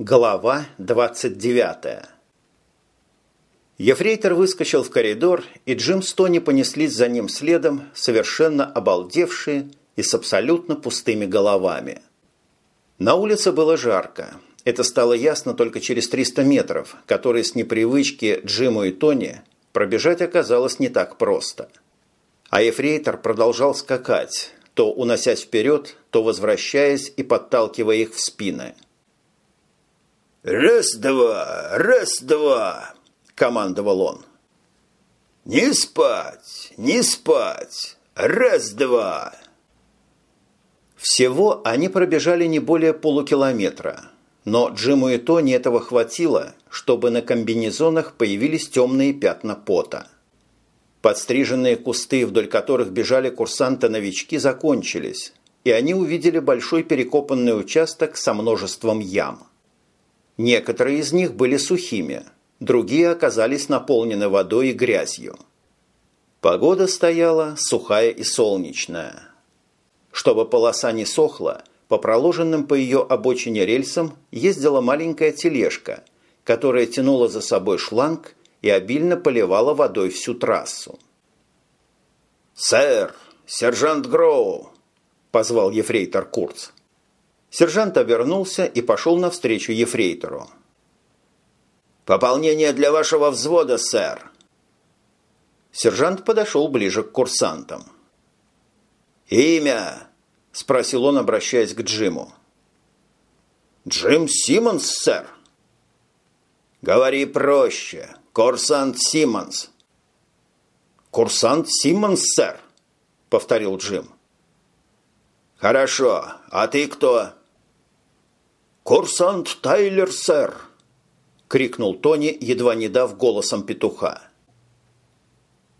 Глава 29 Ефрейтор выскочил в коридор, и Джим с Тони понеслись за ним следом, совершенно обалдевшие и с абсолютно пустыми головами. На улице было жарко. Это стало ясно только через 300 метров, которые с непривычки Джиму и Тони пробежать оказалось не так просто. А Ефрейтор продолжал скакать, то уносясь вперед, то возвращаясь и подталкивая их в спины – «Раз-два! Раз-два!» – командовал он. «Не спать! Не спать! Раз-два!» Всего они пробежали не более полукилометра, но Джиму и Тони этого хватило, чтобы на комбинезонах появились темные пятна пота. Подстриженные кусты, вдоль которых бежали курсанты-новички, закончились, и они увидели большой перекопанный участок со множеством ям. Некоторые из них были сухими, другие оказались наполнены водой и грязью. Погода стояла сухая и солнечная. Чтобы полоса не сохла, по проложенным по ее обочине рельсам ездила маленькая тележка, которая тянула за собой шланг и обильно поливала водой всю трассу. «Сэр, сержант Гроу!» – позвал ефрейтор Курц. Сержант обернулся и пошел навстречу ефрейтору. «Пополнение для вашего взвода, сэр!» Сержант подошел ближе к курсантам. «Имя?» – спросил он, обращаясь к Джиму. «Джим Симмонс, сэр». «Говори проще. Курсант Симмонс». «Курсант Симмонс, сэр», – повторил Джим. «Хорошо. А ты кто?» «Курсант Тайлер, сэр!» – крикнул Тони, едва не дав голосом петуха.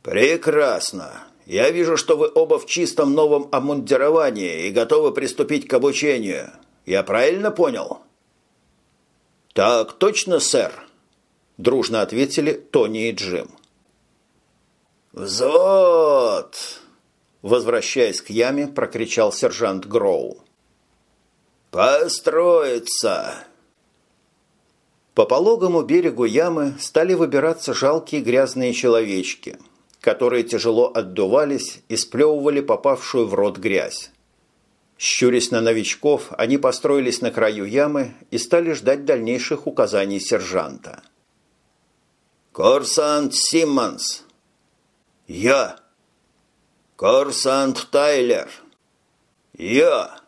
«Прекрасно. Я вижу, что вы оба в чистом новом обмундировании и готовы приступить к обучению. Я правильно понял?» «Так точно, сэр», – дружно ответили Тони и Джим. «Взвод!» Возвращаясь к яме, прокричал сержант Гроу. «Построиться!» По пологому берегу ямы стали выбираться жалкие грязные человечки, которые тяжело отдувались и сплевывали попавшую в рот грязь. Щурясь на новичков, они построились на краю ямы и стали ждать дальнейших указаний сержанта. «Курсант Симмонс!» «Я!» «Курсант Тайлер!» «Я!»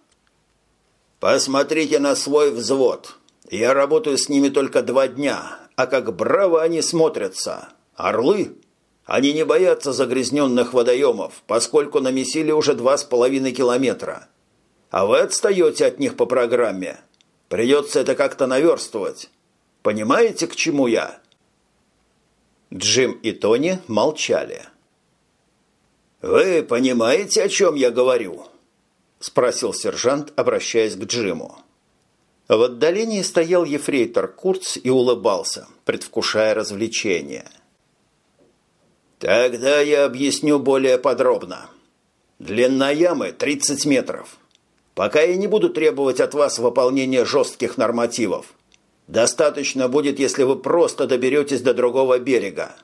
Посмотрите на свой взвод. Я работаю с ними только два дня, а как браво они смотрятся. Орлы? Они не боятся загрязненных водоемов, поскольку намесили уже два с половиной километра. А вы отстаете от них по программе. Придется это как-то наверстывать. Понимаете, к чему я?» Джим и Тони молчали. «Вы понимаете, о чем я говорю?» – спросил сержант, обращаясь к Джиму. В отдалении стоял ефрейтор Курц и улыбался, предвкушая развлечение. «Тогда я объясню более подробно. Длина ямы 30 метров. Пока я не буду требовать от вас выполнения жестких нормативов. Достаточно будет, если вы просто доберетесь до другого берега».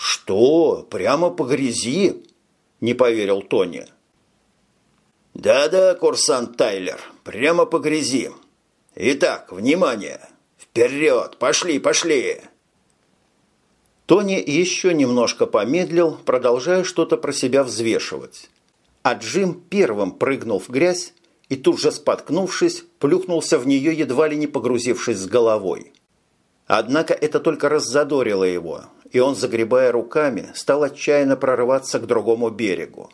«Что? Прямо по грязи?» – не поверил Тони. «Да-да, курсант Тайлер, прямо по грязи. Итак, внимание! Вперед! Пошли, пошли!» Тони еще немножко помедлил, продолжая что-то про себя взвешивать. А Джим первым прыгнул в грязь и тут же споткнувшись, плюхнулся в нее, едва ли не погрузившись с головой. Однако это только раззадорило его, и он, загребая руками, стал отчаянно прорываться к другому берегу.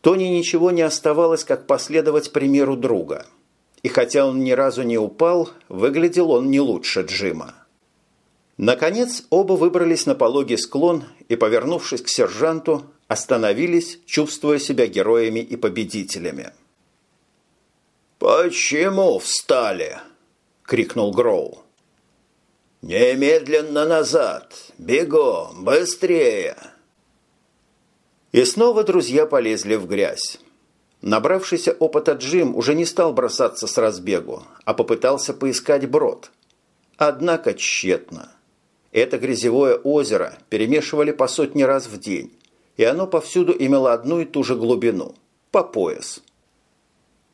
Тони ничего не оставалось, как последовать примеру друга. И хотя он ни разу не упал, выглядел он не лучше Джима. Наконец оба выбрались на пологий склон и, повернувшись к сержанту, остановились, чувствуя себя героями и победителями. «Почему встали?» – крикнул Гроу. «Немедленно назад! Бегом! Быстрее!» И снова друзья полезли в грязь. Набравшийся опыта Джим уже не стал бросаться с разбегу, а попытался поискать брод. Однако тщетно. Это грязевое озеро перемешивали по сотни раз в день, и оно повсюду имело одну и ту же глубину – по пояс.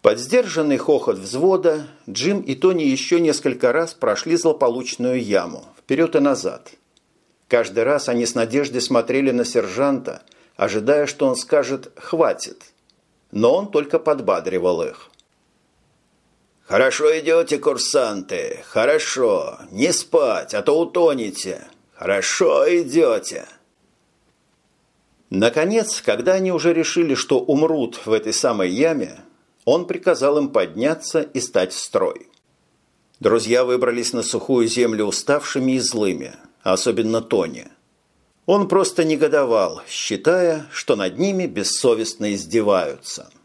Под сдержанный хохот взвода Джим и Тони еще несколько раз прошли злополучную яму, вперед и назад. Каждый раз они с надеждой смотрели на сержанта, ожидая, что он скажет «хватит», но он только подбадривал их. «Хорошо идете, курсанты, хорошо. Не спать, а то утонете. Хорошо идете». Наконец, когда они уже решили, что умрут в этой самой яме, он приказал им подняться и стать в строй. Друзья выбрались на сухую землю уставшими и злыми, особенно Тони. Он просто негодовал, считая, что над ними бессовестно издеваются –